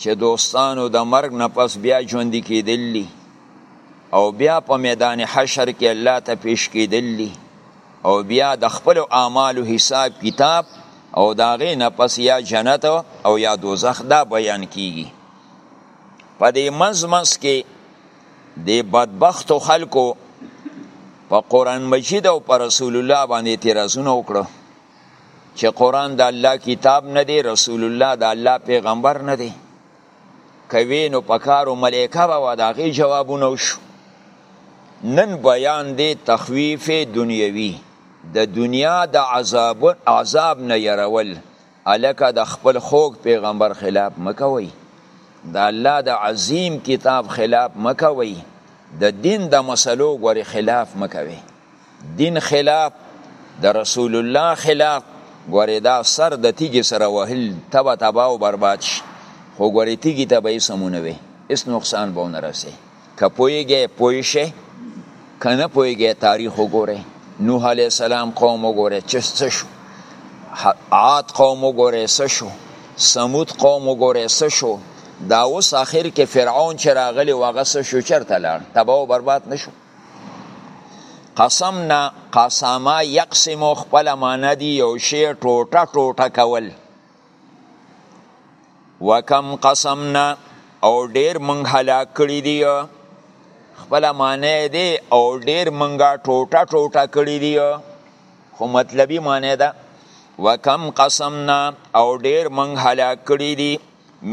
چې دوستانو د مرګ نه پس بیا ژوندي کېدل دي او بیا په میدان حشر کې الله ته پیش کېدل دي او بیا د خپلو اعمالو حساب کتاب او د هغې نه پس یا جنت او یا دوزخ دا بیان کیږي په دې منځ منځ کې د بدبختو خلکو په قرآن مجید او په رسول الله باندې اعتراضونه وکړو چې قرآن د الله کتاب نه دی رسول الله د الله پیغمبر نه دی کوي نو پکارو ملائکه به و داغې جوابونه وشو نن بیان دی تخویف دنیوي د دنیا د عذاب عذاب نه يرول الکه د خپل خوږ پیغمبر خلاف مکوي د الله د عظیم کتاب خلاف مکوي د دین د مسلو غوري خلاف مکوي دین خلاف د رسول الله خلاف ګورې دا سر د تیږې سره وهل تبا تبا او برباد شي خو ګورې تیږې ته به یې سمونه وي هیڅ نقصان به ونه رسي که پوهېږې پوه شي که نه پوهېږې تاریخ وګورئ نوح علیه السلام قوم وګورئ چې څه شو عاد قوم وګورئ څه شو سمود قوم وګورئ څه شو دا اوس اخر کې فرعون چې راغلی و هغه څه شو چېرته لاړ تباه او برباد نه شو قسمنا قسما یقسم خپل معنا دی یو شی ټوټه ټوټه کول وکم قسمنا او ډیر مونږ هلاک کړی دی خپل معنی دی او ډیر مونږه ټوټه ټوټه کړی دی خو مطلبی معنی ده وکم قسمنا او ډیر مونږ هلاک کړی دی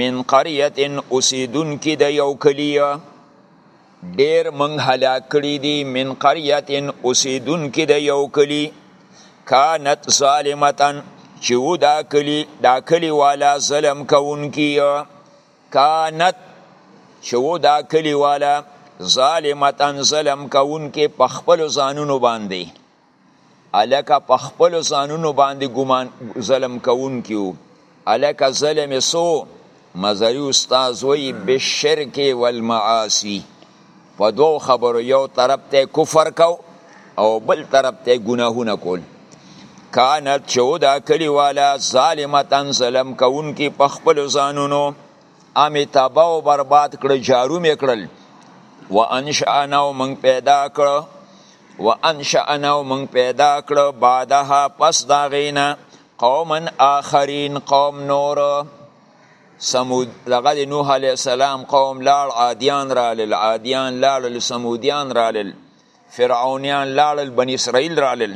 من قريه اوسیدونکو د یو کلیه ډیر موږ هلاک کړي دي من قريه اوسیدونکي د یو کلی کانت ظالمتن چې و دا کلی دا کلی والا ظلم کوونکی کانت چې و دا کلی والا ظالمتن ظلم کوونکی په خپل ځانونو باندې الکه په خپل ځانونو باندې ګمان ظلم کوونکیو الکه ظلم سو مزری استاد وی بالشرک والمعاصی په دوو خبرو یو طرف ته کفر کو او بل طرف ته ګناهونه کول کانت چودا کلی والا ظالمتن ظلم کوونکی په خپل ځانونو امی تبا او برباد کړ جارو میکړل وانشأنا من پیدا کړ وانشأنا او موږ پیدا کړو بعدها پس د هغې نه قوما آخرین قوم نور سمود لغد نوح علیه السلام قوم لاړ عادیان رالل عادیان لاړل سمودیان رالل فرعونیان لاړل بنی اسرائیل رالل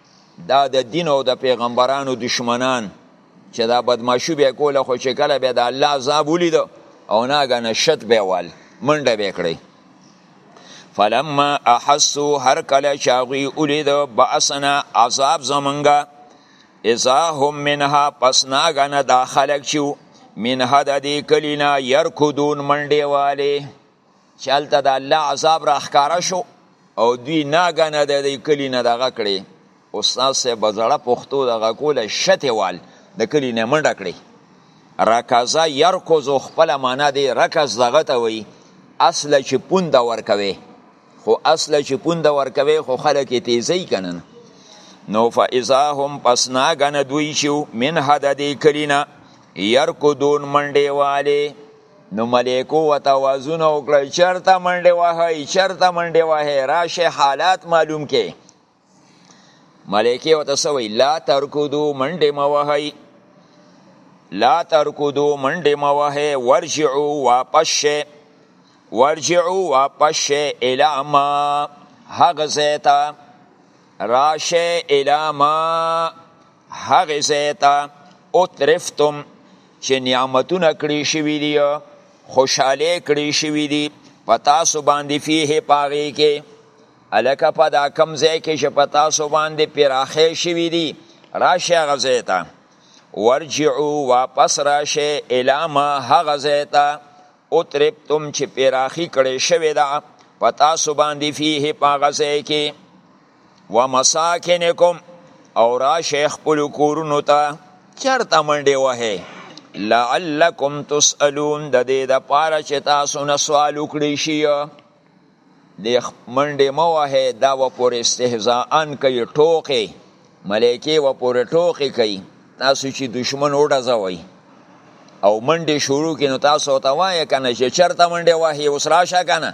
دا د دین او د پیغمبرانو دشمنان چې دا بدمعشي به کوله خو چې کله به د الله عذاب ولید او ناګنه شت به وال منډه به کړی فلما احسو هر کله چې هغوی ولید باسنا عذاب زمونږه اذا هم منها پس ناګنه دا خلک چې منها د دې کلینا یرکدون منډې والی چې هلته د الله عذاب را ښکاره شو او دوی ناګنه د دې کلی نه دغه کړي استاد صاحب بزړه پښتو دغه کوله شته وال د کلی نه منډه کړي رکزا يرکز خپل معنا دی رکز دغه ته وي اصله چې پوند ورکوي خو اصله چې پوند ورکوي خو خلک تیزی کنن نو فاذا هم پس ناګنه دوی شو من حد دې کلینا يرکدون منډه والي نو ملائکو وته وازونه وکړه چرته منډه وهي چرته منډه وهي راشه حالات معلوم کې ملائکه وته سوي لا ترکودو منډه موهي لا ترکودو منډه موهي ورجعو واپس شه ورجعو واپس شه الی ما هغه زیتا راشه الی ما هغه زیتا او ترفتم چې نعمتونه کړی شوی دی خوشاله کړی شوی دی پتا سو باندې فيه پاغي کې الکه په دا کم ځای کې چې پتا سو باندې پراخه شوی دی راشه غزیتا ورجعو واپس راشه الاما هغه زیتا او ترپتم چې پراخي کړی شوی دا پتا سو باندې فيه پاغه ځای کې و مساکنکم او را شیخ پلو کورونو تا چرته منډی وه لعلکم تسألون د دې د پاره چې تاسو نه سوال وکړي شي د منډې مو وه دا و پر استهزاء ان کوي ټوکې ملایکی و پر ټوکې کوي تاسو چې دشمن وډزوي او منډې شروع کینو تاسو ته وایې کنه چې چرته منډې وه اوس راشه کنه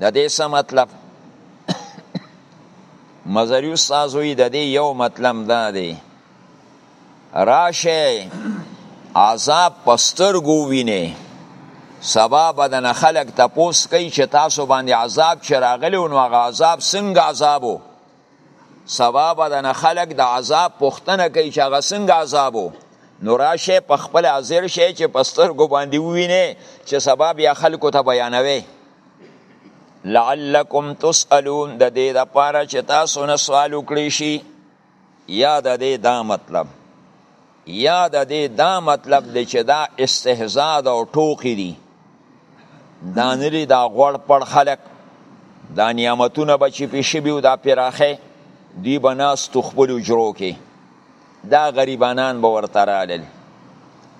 د دې څه مطلب مزری استاد وی د دې یو مطلب دا دی راشه عذاب پسترګو وینه سبا بدن خلق تپوس کوي چې تاسو باندې عذاب چې راغلی نو هغه عذاب څنګه عذابو سبا به دنه خلک د عذاب پوښتنه کوي چې هغه څنګه عذاب وو نو راشه په خپل حاضر شي چې په سترګو باندې وویني چې سبا بیا خلکو ته بیانوي لعلکم تسألون د دې لپاره چې تاسو نه سوال وکړئ شي یا د دې دا مطلب یا د دې دا مطلب دی چې دا استهزاء ده او ټوکې دي دا نه دي دا غوړ پړ خلک دا نعمتونه به چې پې شوي وو دا پراخی دوی به ناستو خپلو اجرو کې دا غریبانان به ورته رالل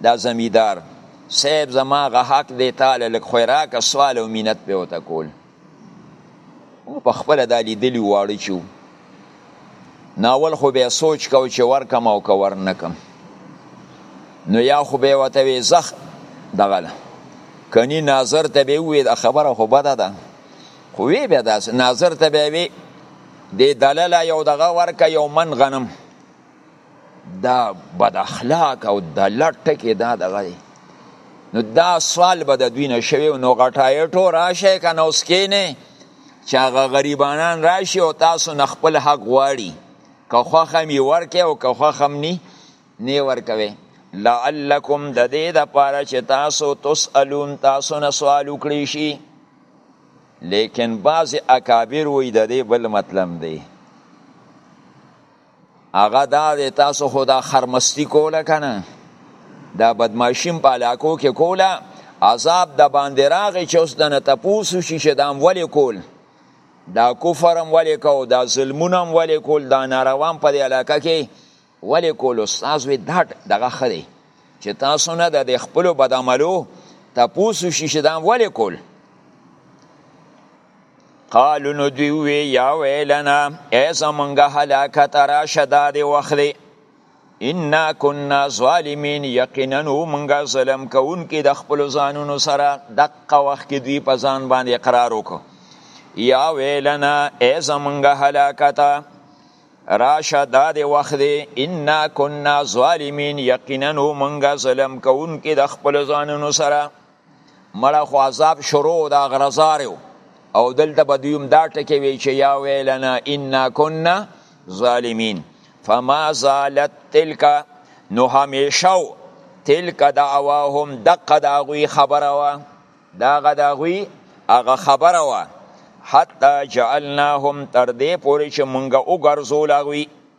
دا زمیدار صاحب زما غه حق دی تاله لږ خوراکه سوال او مینت پې ورته کول مونږ په خپله دا لیدلي واړه چې وو نو اول خو به سوچ کو چې ورکم او که ورنکم نو یا خو به ورته وې زخ دغه ده کنی ناظر ته به وې دا خبره خو بده ده خو وی به داس ناظر ته به وې د دلاله یو دغه ورکه یو من غنم دا بد اخلاق او د لټ ټکی دا دغه دی نو دا سوال به د دوی نه شوی نو غټایټو راشه که نو سکینې چې هغه غریبانان راشي او تاسو نه خپل حق غواړي که خوښه مې ورکې او که خوښه م نی نه ورکوي لعلکم د دې دپاره چې تاسو تسألون تاسو نه سوال وکړی شي لیکن بعضې اکابر وایي د دې بل مطلب دی هغه دا دی تاسو خو دا خرمستی کوله کنه دا بدمعشیم په علاقو کې کوله عذاب د باندې راغی چې اوس دنه تپوسو شي چې دام ولې کول دا کفر هم ولې کو دا ظلمونه هم ولې کول دا ناروام په دې علاقه کې ولې کول استاد وی دا دغه خدي چې تاسو نه د خپل بدعملو تپوسو شي چې دام ولې کول قالو نو دوی وی یا ویلنا ایزا منگا حلاکت راشه دا دی وخت دی انا کنا ظالمین یقینا منگا ظلم کون کی د خپل ځانونو سره دقه وخت کی دوی په ځان باندې اقرار وکړو یا ویلنا ایزا منگا حلاکت راشه دا دی وخت دی انا کنا ظالمین یقینا منگا ظلم کون کی د خپل ځانونو سره مړه خو عذاب شروع دا غرزاریو او دلته به دوی هم دا ټکی وی چې یا ویلنا انا کنا ظالمین فما زالت تلک نو همیشه تلک دعواهم دقه د هغوی خبره وه د هغه د هغوی هغه خبره وه حتی جعلناهم تر دې پورې چې مونږ وګرځول هغوی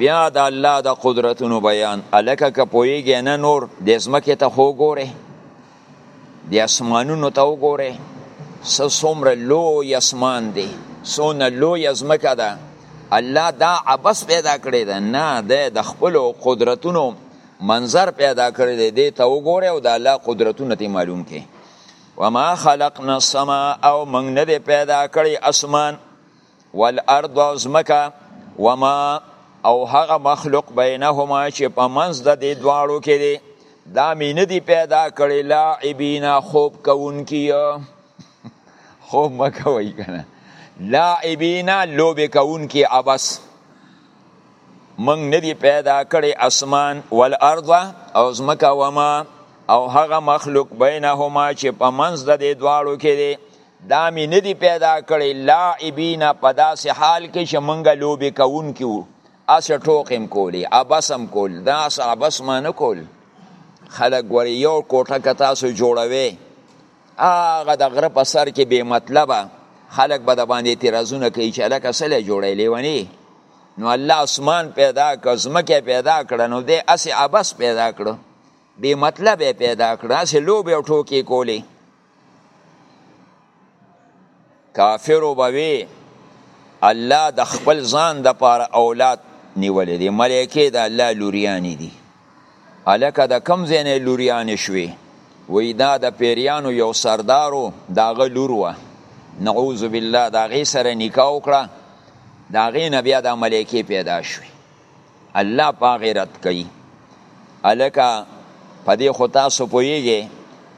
بیا د الله د قدرتونو بیان الکه که پوهیږي نه نور د ځمکې ته خو ګوره د اسمانونو ته وګوره څه څومره لوی اسمان دی څونه لوی ځمکه ده الله دا عبس پیدا کړی ده نه ده د خپلو قدرتونو منظر پیدا کړی دی دې ته وګوره او د الله قدرتونه ته معلوم کړي وما خلقنا السماء او موږ نه پیدا کړی اسمان والارض او ځمکه وما او هغه مخلوق بینهما چې په منځ د دې دواړو کې دی دا مې نه دی پیدا کړی لاعبینا خوب کوونکي خوب مه کوئ که نه لاعبینا لوبې کوونکي عبس موږ نه دی پیدا کړی اسمان والارض او ځمکه وما او هغه مخلوق بینهما چې په منځ د دې دواړو کې دی دا می نه دی پیدا کړی لاعبین په داسې حال کې چې مونږ لوبې کوونکي وو اسې ټوقم کولی ابسم کول دا اسه ابس ما نه کول خلک ګوري یو کوټه که تاسو جوړوي هغه د غره په سر کې بې مطلبه خلک به د باندې اعتراضونه کوي چې هلکه څه له جوړی لیونی نو الله اسمان پیدا کړ ځمکه پیدا کړه نو دی اسې ابس پیدا کړو بې مطلبه پیدا کړه اسې لوبې او ټوکې کولې کافرو به وی الله د خپل ځان د پاره اولاد نیولې دي ملائکه د الله لوریانی دي الکه د کم زینې لوریانی شوي وی دا د پیریانو یو سردارو داغه لور و نعوذ بالله داغه سره نکاح وکړه داغه نبی د ملائکه پیدا شوي الله په هغې رد کوي هلکه په دې خو تاسو پوهېږئ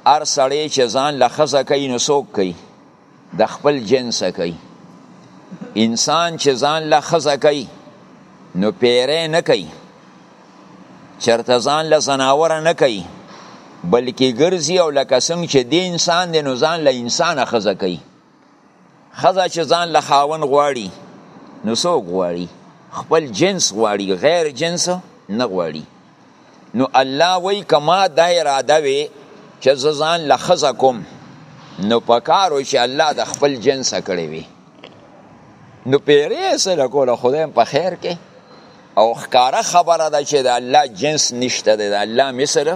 هر سړی چې ځان له ښځه کوي نو څوک کوي د خپل جنس کوي انسان چې ځان له ښځه کوي نو پیری نه کوي چرته ځان له زناوره نه کوي بلکې ګرځي او لکه څنګه چې دی انسان دی نو ځان له انسانه ښځه کوي خزه چې ځان له خاون غواړي نو څوک غواړي خپل جنس غواړي غیر جنس نه غواړي نو الله وای کما دا اراده وي چې ځان له خزه کوم نو پکارو چې الله د خپل جنس کړی وي نو پیری سره کوله خدایم په خیر کې او ښکاره خبره ده چې د الله جنس نشته د الله مثل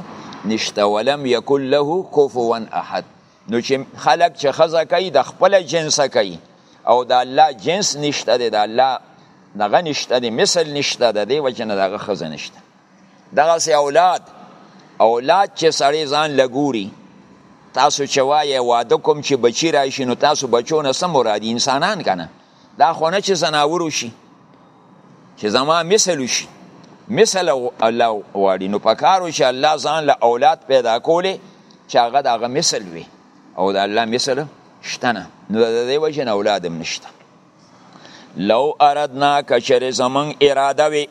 نشته ولم یکن له کفوا احد نو چې خلک چې خزه کوي د خپل جنس کوي او د الله جنس نشته دی د الله دغه نشته دی مثل نشته د دې وجه نه دغه خزه نشته دغه سي اولاد اولاد چې سړی ځان لګوري تاسو چې وایې واده کوم چې بچی راشي نو تاسو بچو نه سم مرادي انسانان کنه دا خو نه چې زناور وشي چې زما مثل وشي مثل الله غواړي نو په کارو چې الله ځان له اولاد پیدا کولې چې هغه د هغه مثل وي او د الله مثل شته نه نو د دې وجه نه اولاد هم نشته لو اردنا کچر زمون اراده وي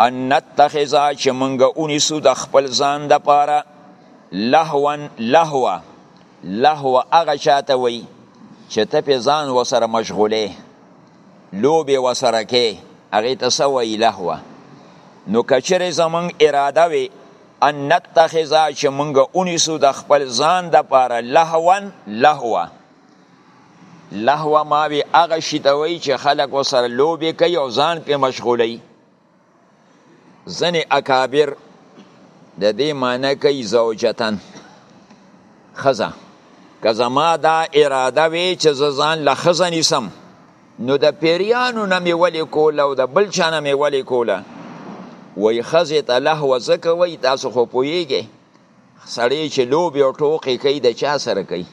ان نتخذا چې مونږ اونیسو د خپل ځان د پاره لهوان لهوه لهو هغه چاته وي چې ته په ځان وسره مشغوله لوبې وسره کې هغه ته سوې لهو نو کچره زمون اراده وي ان نتخذا چې مونږ اونیسو د خپل ځان د پاره لهوان لهوا لهوا ما وی هغه شي ته وایي چې خلک وسره لوبې کوي او ځان په مشغولي ځنې اکابر د دې معنی کوي زوجتن خزه که زما دا اراده وي چې زه ځان له خزه نیسم نو د پیریانو نه مې ولې کوله او د بل چا نه مې ولې کوله وایي ښځې ته لهوه ځکه وایي تاسو خو پوهیږئ سړی چې لوبې او ټوقې کوي د چا سره کوي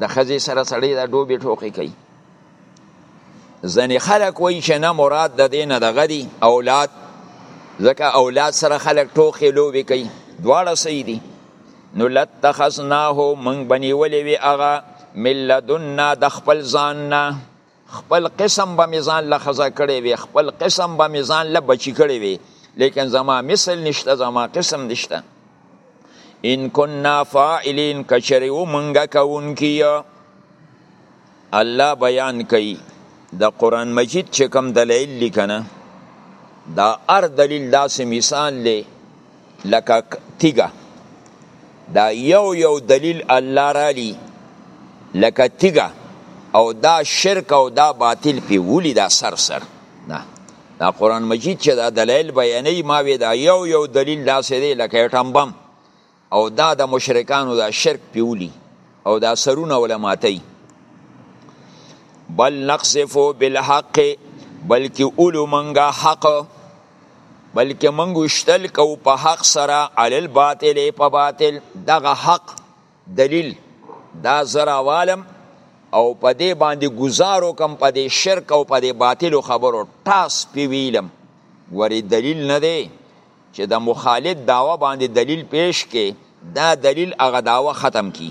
د خزې سره سړی د لوبې ټوقې کوي ځنې خلک وایي چې نه مراد د دې نه دغه دي اولاد ځکه اولاد سره خلک ټوقې لوبې کوي دواړه صحیح دي نو لتخذناه من بنیولې وی هغه ملذنا د خپل ځان نه خپل قسم به مې ځان له ښځه کړی وي خپل قسم به مې ځان له بچي کړی وي لیکن زما مثل نشته زما قسم نشته ان كنا فاعلين کچری و منګه کونکی الله بیان کوي د قران مجید چې کوم دلایل لیکنه دا ار دلیل داسې مثال دی لکه تیګه دا یو یو دلیل الله را لی لکه تیګه او دا شرک او دا باطل پی ولی دا سر سر نه دا قران مجید چې دا دلایل بیانې ما وی دا یو یو دلیل دا سې دی لکه ټم بم او دا د مشرکانو دا شرک پیولی او دا سرونه علماتي بل نقصفو بالحق بلکې اولو منګه حق بلکې موږ وشتل کو په حق سره علی الباطل په باطل دغه حق دلیل دا زرا عالم او په دې باندې گزارو کم په دې شرک او په دې باطل خبرو ټاس پی ویلم وری دلیل نه دی چې د مخالف داوا باندې دلیل پیش کې دا دلیل هغه داوا ختم کی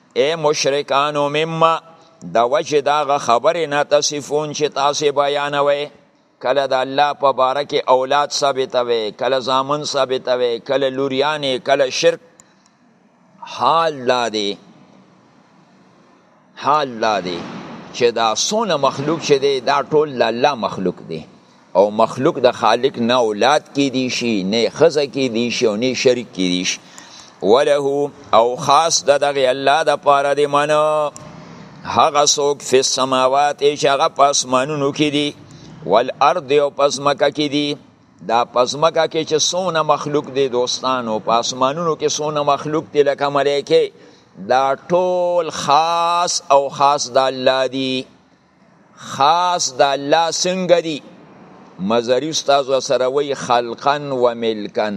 اے مشرکانو مما د وجه داغه خبرې نه تصفون چې تاسو بیانوي کله د الله په باره کې اولاد ثابتوي کله زامن ثابتوي کله لوریانې کله شرک حال دا دی حال دا دی چې دا سونه مخلوق چې دی دا ټول الله مخلوق دی او مخلوق د خالق نه اولاد کې دي شي نه خزه کې دي شي او نه شریک کې دي شي وله او خاص د دغه الله د پاره دی منه هغه څوک فی السماوات چې هغه په اسمانونو کې دي والارض او پزمکه کې دي دا پزمکه کې چې سونه مخلوق دي دوستانو په اسمانونو کې سونه مخلوق دي لکه ملایکه دا ټول خاص او خاص د الله دي خاص د الله څنګه دي مزری استاد سره وی خلقا و ملکا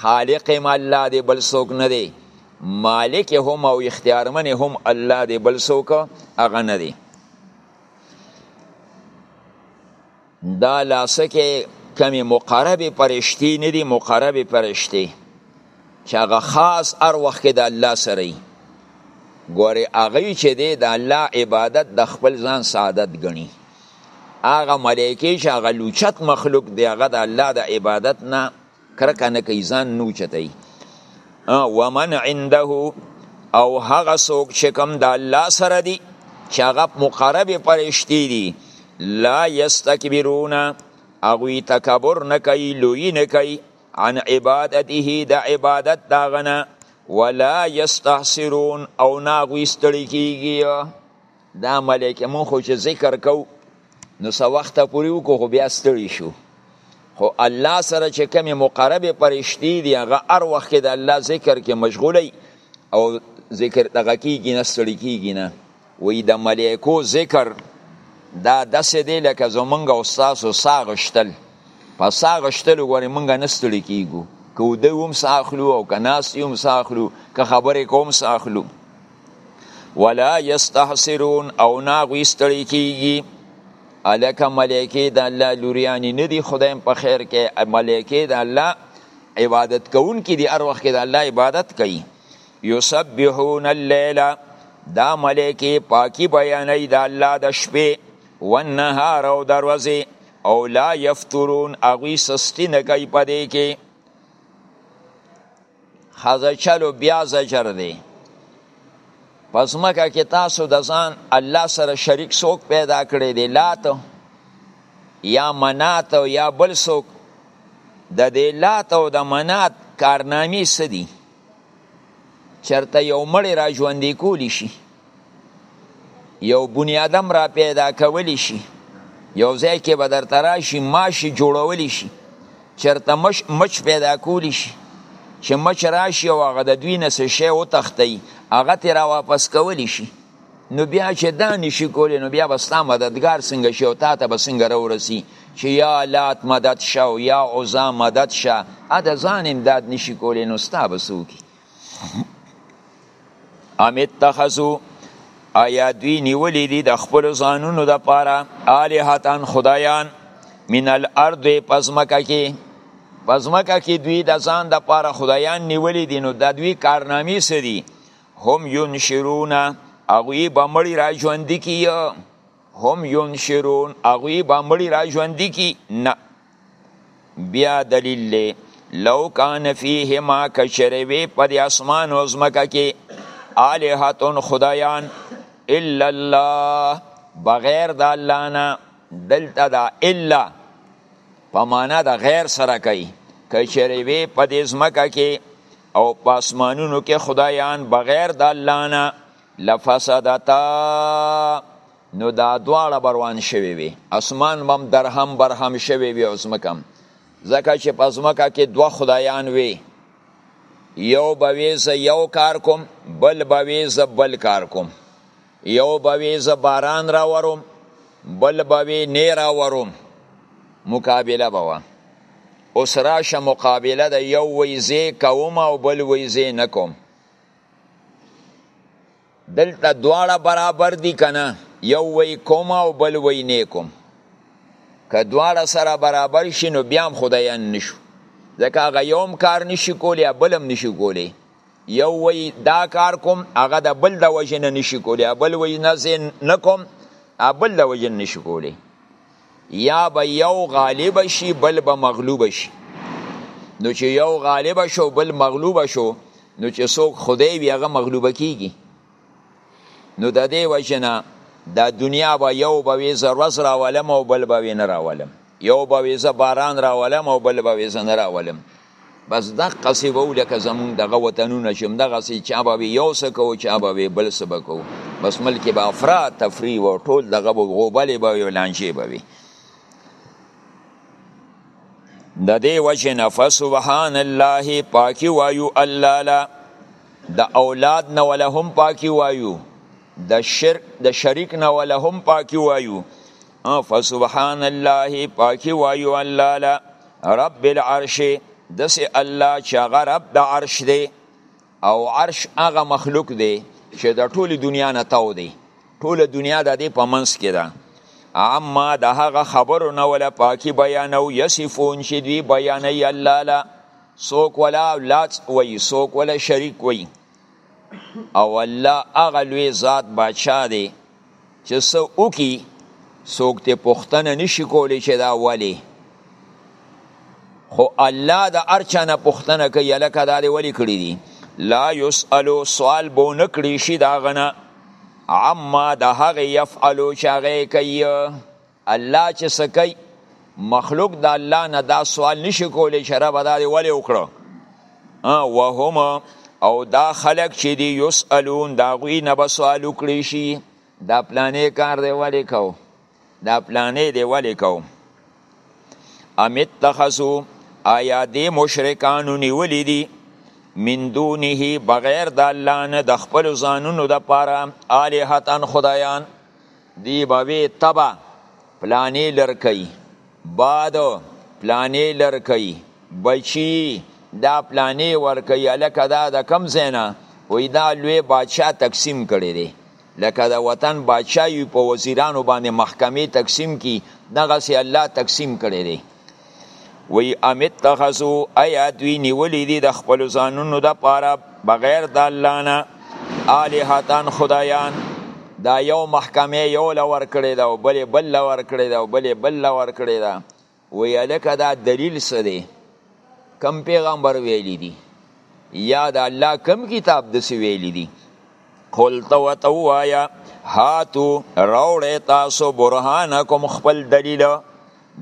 خالق هم الله دی بل څوک نه دی مالک هم او اختیارمن هم الله دی بل څوک هغه نه دی دا لاسکه کمی مقرب پرشتي نه دي مقرب پرشتي چې هغه خاص ار وخت د الله سره وي ګوره هغه چې دی د الله عبادت د خپل ځان سعادت ګڼي هغه ملایکی چې هغه لوچت مخلوق دی هغه د الله د عبادت نه کرکه نه کوي ځان نه اوچتوي ومن عنده او هغه څوک چې کوم د الله سره دي چې هغه مقرب پرشتي دي لا یستکبرون هغوی تکبر نه کوي لویي نه کوي عن عبادته د عبادت دا غنه ولا یستحسرون او نه هغوی ستړي کیږي دا ملک مون خو چې ذکر کو نو څه وخت پورې وکړو خو بیا ستړي شو خو الله سره چې کمی مقرب پرشتي دی هغه هر وخت کې د الله ذکر کې مشغولي او ذکر دغه کیږي نه ستړي کیږي نه وی د ملائکو ذکر دا داسې دی لکه زمونږ او ستاسو سا غشتل په سا غشتل ګورې مونږ نه ستړي کیږو که وده هم سا اخلو او که ناست هم سا اخلو که خبرې کوم سا اخلو ولا یستحسرون او نا غویستړی کیږي الکه ملائکه د الله لوریانی نه دی خدایم په خیر کې ملائکه د الله عبادت کوون کې دی هر وخت کې د الله عبادت کوي یسبحون الليل دا ملائکه پاکي بیانې د الله د شپې والنهار او دروازه او لا یفترون اغوی سستی نه کوي پدې کې خزه چلو بیا زجر دی پس مکه کې تاسو د ځان الله سره شریک څوک پیدا کړی دی لات یا منات یا بل څوک د دې لات او د منات کارنامې څه دي چرته یو مړی را ژوندې کولی شي یو بنی آدم را پیدا کولی شي یو ځای کې به درته راشي ماشي جوړولی شي چرته مش مچ پیدا کولی شي چې مچ راشي او هغه د دوی نه څه شی وتښتي هغه ترې را واپس کولی شي نو بیا چې دا نشي کولی نو بیا به ستا مددګار څنګه شي او تا ته به څنګه راورسي چې یا لات مدد شه او یا عزا مدد شه دا ځان امداد نشي کولی نو ستا به څوکي ام اتخذو آیا دوی نیولی دی د خپل ځانونو د پاره الهتان خدایان من الارض پزمکه کې پزمکه کې دوی د ځان د پاره خدایان نیولی دی نو د دوی کارنامې سری هم ينشرون اغوی به مړی را ژوند کی هم ينشرون اغوی به مړی را ژوند کی نه بیا دلیل دی لو کان فیهما کشروی په د اسمان او زمکه کې الہتون خدایان الا الله بغیر د الله نه دلته دا الا په معنا د غیر سره کوي کشروی په د زمکه کې او په اسمانونو کې خدایان بغیر د الله نه لفسدتا نو دا دواړه بروان شوي وي اسمان بم درهم برهم شوي وي او ځمکم ځکه چې په ځمکه کې دوه خدایان وي یو به وي زه یو کار کوم بل به وي زه بل کار کوم یو به وي زه باران راوروم بل به وي نه راوروم مقابله به وه اوس راشه مقابله د یو ویزې کوم او بل ویزې نه کوم دلته دواړه برابر دي کنه یو وی کوم او بل وی نه کوم که دواړه سره برابر شي نو بیا هم خدایان نشو ځکه هغه یو هم کار نشي کولی بل هم نشي کولی یو وی دا کار کوم هغه د بل د وجې نه نشي کولی بل وی نه زه نه کوم بل د وجې نه نشي کولی یا به یو غالب شي بل به مغلوب شي نو چې یو غالب شو بل مغلوب شو نو چې څوک خدای وي هغه مغلوب کیږي نو د دې وجنه دا دنیا به یو به وي زه ورځ راولم او بل به وي نه راولم یو به وي زه باران راولم او بل به وي زه نه راولم بس دقه سی وو لکه زمون دغه وطنونه چې دغه سی چا به یو څه کو چا به بل څه به کو بس ملک به افراد تفریح و ټول دغه غوبلې به یو لانجې به وي د دې وجه نفس سبحان الله پاکي وایو الله لا د اولاد نه ولهم پاکي وایو د شرک د شریک نه ولهم پاکي وایو فسبحان الله پاکی وایو الله لا رب العرش دس الله چې هغه رب د عرش دی او عرش هغه مخلوق دی چې د ټول دنیا نه تاو دی ټول دنیا د دې په منځ کې ده اما د هغه خبرو نه ولا پاکي بیانو یصفون چې دوی بیانې الله لا سوک ولا اولاد وي سوک ولا شریک وي او الله هغه لوی ذات بادشاه دی چې څه وکړي څوک ته پوښتنه نشي کولی چې دا ولې خو الله د هر چا نه پوښتنه کوي هلکه دا دې ولې کړي دي لا یسألو سوال به ونه کړی شي د هغه نه عما د هغې یفعلو چې هغه یې کوي الله چې څه کوي مخلوق د الله نه دا سوال نشي کولی چې رب دا دی ولې وکړو وهم او دا خلق چې دی یسالون دا غوی نه به سوال وکړي شي دا پلانې کار دی ولې کو دا پلانې دی ولې کو امیت تخصو آیا دی مشرکانو نیولی دی من دونه بغیر د الله نه د خپل ځانونو د پاره الہتن خدایان دی به وی تبا پلانی لرکی باد پلانی لرکی بچی دا پلانی ورکی الکه دا د کم زینا وی دا لوی بادشاه تقسیم کړی دی لکه د وطن بادشاهي په وزیرانو باندې محکمې تقسیم کی دغسې الله تقسیم کړی دی وی ام اتخذو ایا دوی نیولی دی د خپل ځانونو د پاره بغیر د الله نه الہتان خدایان دا یو محکمه یو لور کړی دا او بل بل لور کړی دا او بل بل لور کړی دا وی الک دا دلیل څه دی کم پیغمبر ویلی دی یا د الله کم کتاب د سی ویلی دی قل تو توایا هاتو راوړی تاسو برهانکم خپل دلیل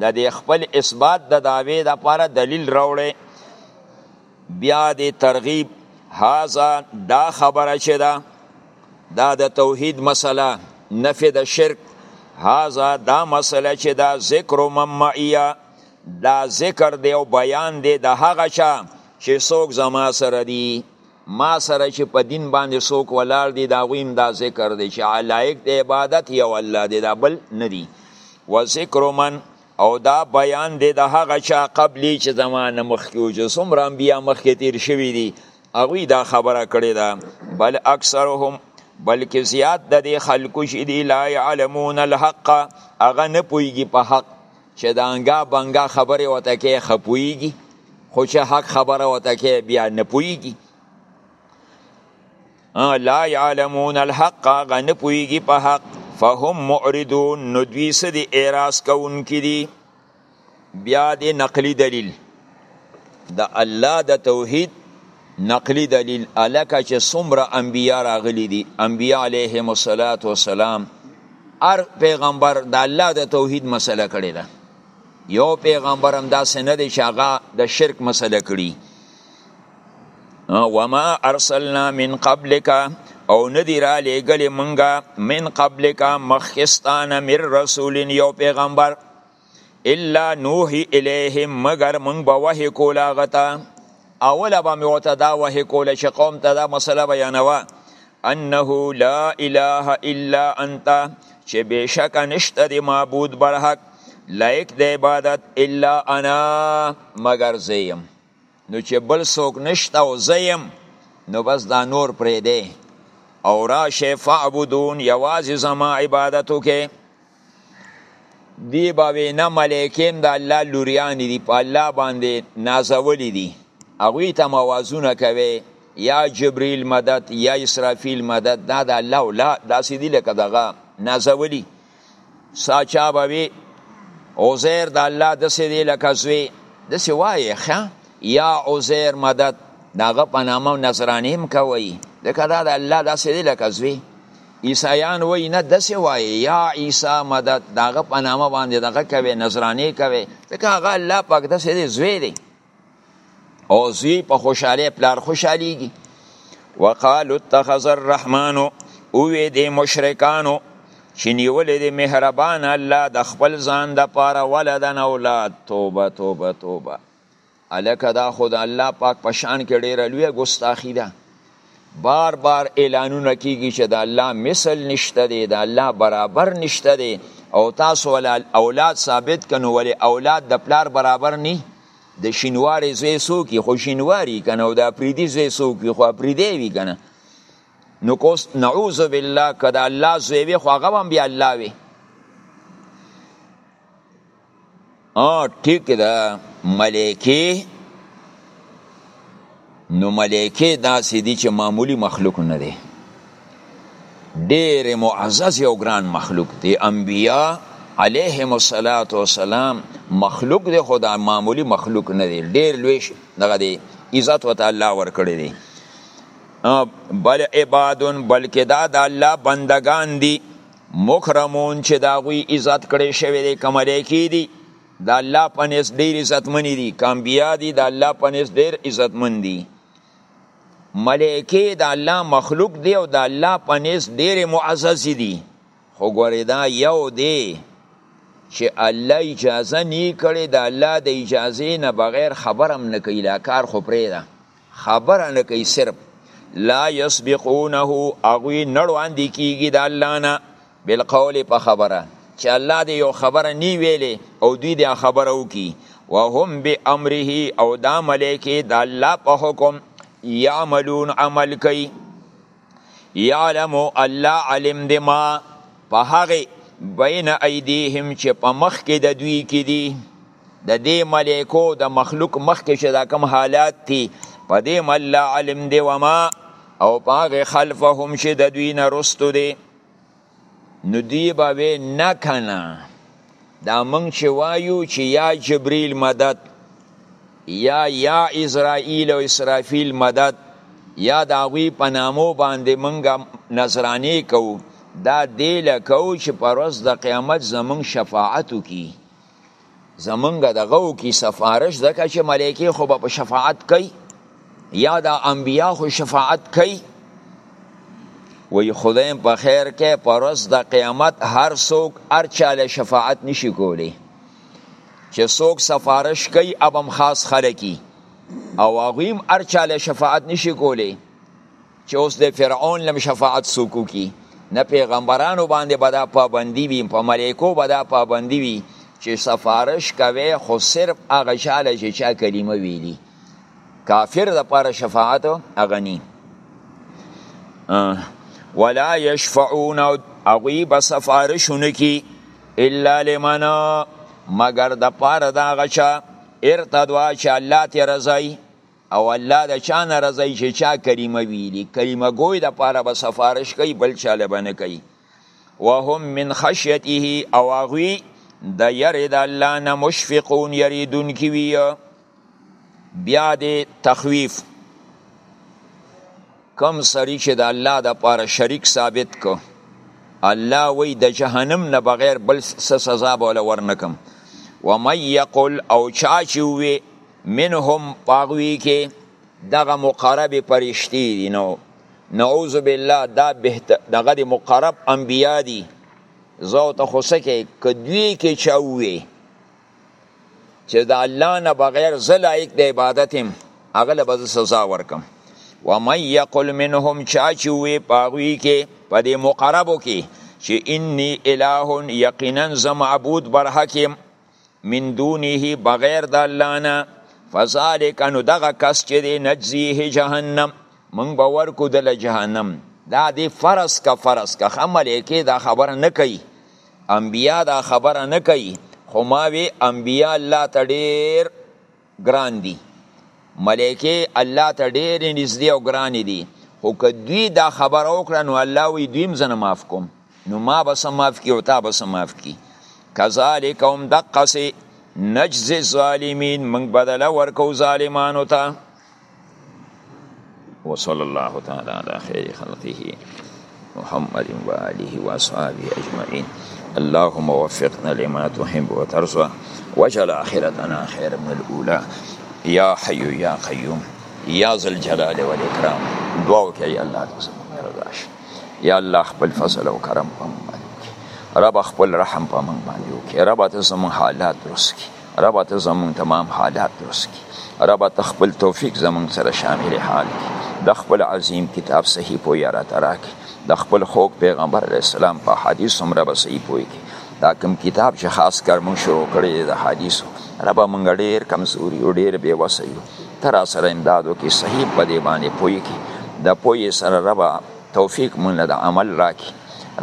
د دې خپل اثبات د دعوی د پاره دلیل راوړي بیا د ترغیب هاذا دا خبره چې دا دا د توحید مسله نفی د شرک هاذا دا مسله چې دا ذکر ممعیه دا ذکر دی او بیان دی د هغه چا چې څوک زما سره دی ما سره چې په دین باندې څوک ولاړ دي دا غویم دا ذکر دی چې علایق د عبادت یو الله دی دا بل نه دی و ذکر من او دا بیان دی د هغه چا قبلی چې زمانه مخکې و چې څومره انبیا مخکې تیر شوي دي هغوی دا خبره کړې ده بل اکثرهم بلکې زیات د دې خلکو چې دي لا یعلمون الحق هغه نه پوهېږي په حق چې د انګا بنګا خبرې وته کې خپويږي خو چې حق خبره وته کې بیا نه پويږي لا يعلمون الحق غن پويږي په حق فهم معرضون نو دوی سدي اعراض کوونکي دي بیا د نقلي دلیل د الله د توحید نقلی دلیل الکه چې څومره انبیا راغلی دي انبیا علیهم الصلاۃ والسلام هر پیغمبر د الله د توحید مسله کړې ده یو پیغمبر هم داسې نه دی چې هغه د شرک مسله کړي وما ارسلنا من قبلک او ندی را لېږلې مونږه من قبلک مخکستانه من رسول یو پیغمبر الا نوحي الیهم مگر مونږ به وحی کوله هغه ته اوله به مې ورته دا وحی کوله چې قوم ته دا مسله بیانوه انه لا اله الا انت چې بېشک نشته د معبود برحق لایق د عبادت الا انا مگر زیم نو چې بل څوک نشته او زیم نو بس دا نور پرې دی او راشه فعبدون یوازې زما عبادت وکړئ دی به وی نه ملائکه هم د الله لوریان دي په الله باندې نازولي دي هغه ته موازونه کوي یا جبرئیل مدد یا اسرافیل مدد دا د الله ولا داسې دي لکه دغه نازولي ساچا به وی عزیر د الله داسې دی لکه زوی داسې وایي ښه یا عزیر مدد دغه په نامه نظرانیم کوي ځکه دا د الله داسې دی لکه زوی عیسایان وای نه دسه وای یا عیسی مدد داغه په نامه باندې دغه کوي نظرانه کوي ځکه هغه الله پاک دسه دی زوی دی او زوی په خوشاله پلار خوشاليږي وقالو اتخذ الرحمن او وی دی مشرکانو چې نیولې دی مهربان الله د خپل ځان د پاره ولدن اولاد توبه توبه توبه هلکه دا خو د الله پاک په شان کې ډیره لویه ګستاخی ده بار بار اعلانونه کیږي چې د الله مثل نشته دی د الله برابر نشته دی او تاسو ول اولاد ثابت کنو ول اولاد د پلار برابر نی د شینواری زوی سوکی خو شینواری کنه او د اپریدی زوی سوکی خو اپریدی وی کنه نو کوس نعوذ بالله کدا الله زوی خو هغه هم بیا الله وی ا ټیک ده ملائکه نو ملائکه داسې دي چې معمولی مخلوق نه دي ډېر معزز او ګران مخلوق دي انبیا علیهم الصلاۃ والسلام مخلوق دي خدا معمولی مخلوق نه دي ډېر لوی دغه دي عزت وت الله ور کړی دي بل عبادون بلکې دا د الله بندگان دي مکرمون چې د هغوی عزت کړی شوی دی که ملایکې دي د الله په نزد ډېر عزتمن دي که انبیا دي د الله په نزد ډېر عزتمن دي ملایکې د الله مخلوق دی او د الله په نزد ډېر معزز دي خو ګورې دا یو دی چې الله اجازه نه کړي د الله د اجازې نه بغیر خبرم نه کوي لا کار خو پرې ده خبره نه کوي صرف لا يسبقونه اغوی نړوان دی کیږي د الله نه بالقول په خبره چې الله دې یو خبره نی ویلې او دوی دې خبره وکي وهم بامره او دا ملائکه د الله په حکم یعملون عمل کوي یعلم الله علم دې ما په هغه بین ایدیهم چې په مخ کې د دوی کې دي د دې ملائکو د مخلوق مخکې چې دا کوم حالات دي په دې هم الله علم دی وما او په هغې خلفهم چې د دوی نه رستو دی نو دوی به وی نه کنه دا موږ چې وایو چې یا جبریل مدد یا یا اسرائیل او اسرافیل مدد یا د هغوی په نامو باندې موږ نظرانې کوو دا دی لکه چې په ورځ د قیامت زموږ شفاعت وکړي زمونږ دغه کی سفارش ځکه چې ملایکی خو به شفاعت کوي یا د انبیا خو شفاعت کوي وی خدایم په خیر کې پرس د قیامت هر څوک هر چاله شفاعت نشي کولی چې څوک سفارش کوي ابم خاص خلکی او هغوی هم هر چاله شفاعت نشي کولی چې اوس د فرعون لم شفاعت سوکو کی نه پیغمبرانو باندې به دا پابندي وي په ملایکو به دا پابندي وي چې سفارش کوي خو صرف هغه چاله چې چا کلمه ویلي کافر د پاره شفاعت اغني ولا يشفعون اغوی به سفارشونه کی الا لمن مگر د پاره دا غچا ارتدوا چې الله ته رضای او الله د چا نه رضای چې چا کلمه ویلي کلمه ګوی د پاره به سفارش کوي بل چا له بنه کوي وهم من خشیته او هغوی د یری د الله نه مشفقون یریدونکي وي بیا د تخویف کم سری چې د الله د پاره شریک ثابت کو الله وی د جهنم نه بغیر بل څه سزا به ول ورنکم و من یقل او چا چې وی منهم پاغوی کې دغه مقرب پرشتي دي نو نعوذ بالله دا بهت دغه د مقرب انبیا دي زو ته خوسکه کدوی کې چا وی چې د الله نه بغیر زه لایق د عبادت یم هغه له به سزا ورکم ومن یقل منهم چا چې وی پاغوی کې په دې مقربو کې چې انی اله یقینا ز معبود برحق یم من دونه بغیر د الله نه فذلک نو دغه کس چې دی نجزیه جهنم من باور کو دل جهنم دا دی فرض کا فرض کا خمل کې دا خبره نه کوي انبیا دا خبره نه کوي خو ما وی انبیا الله ته ډیر ګران دي ملائکه الله ته ډیر نږدې او ګران دي خو که دوی دا خبره وکړه نو الله وی دوی هم زنه معاف کوم نو ما به سم معاف کی او تا به سم معاف کی کذالک هم دقسی نجز الظالمین من بدله ورکو ظالمانو ته وصلی الله تعالی علی خیر خلقه محمد و آله و اصحابه اجمعین اللهم وفقنا لما تحب وترضى واجعل آخرتنا خير من الأولى يا حي يا قيوم يا ذا الجلال والإكرام دعاو کې یا الله تاسو رضاش یا الله خپل فضل او کرم په موږ رب خپل رحم په موږ باندې وکړي رب تاسو موږ حالات درست کړي ربه ته زمونږ تمام حالات درست کی ربه ته خپل توفیق زمونږ سره شامل حال کی د خپل عظیم کتاب صحیح پویا را تراکی د خپل خوک پیغمبر علیه السلام په حدیث هم ربه صحیح پوی کی دا کم کتاب چې خاص کار مونږ شروع کړی د حدیثو ربه مونږ ډیر کمزوري او ډیر بې وسه یو تر سره امدادو کې صحیح په دې باندې پوی کی د پوی سره ربه توفیق مونږ له عمل راکې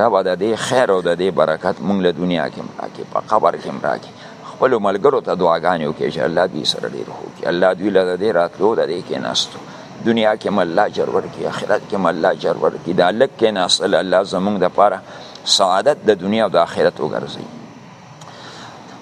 رب د دې خیر او د دې برکت مونږ له دنیا کې راکې په قبر کې راکې خپل ملګرو ته دعاګانې وکړي چې الله دې سره ډېر وکړي الله دې له دې راتلو د دې کې ناستو دنیا کې مله اجر ورکړي آخرت کې مله اجر ورکړي دا لک کې ناستل الله زمونږ د پاره سعادت د دنیا او د آخرت وګرځي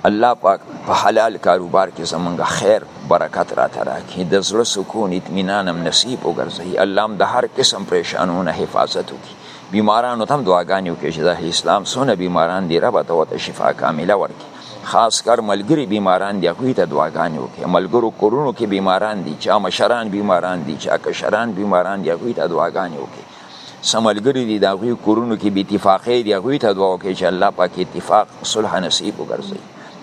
الله پاک په حلال کاروبار کې زمونږ خیر برکت را تراکي د زړه سکون اطمینان هم نصیب وګرځي الله هم د هر قسم پریشانونه حفاظت وکړي بیمارانو تم دعاګانې وکړي چې د اسلام سونه بیماران دی رب ته وته شفا کامله ورکړي خاص کر ملګری بیماران دی هغوی ته دعاګانې وکړي ملګرو کورونو کې بیماران دي چا مشران بیماران دي چا کشران بیماران دي هغوی ته دعاګانې وکړي سملګری دي دا غوي کورونو کې به اتفاقې دي غوي ته دعا وکړي چې الله پاک اتفاق صلح نصیب وګرځي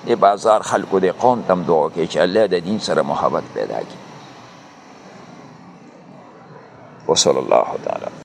د بازار خلکو د قوم تم دعا وکړي چې الله د دین سره محبت پیدا کړي وصلی الله تعالی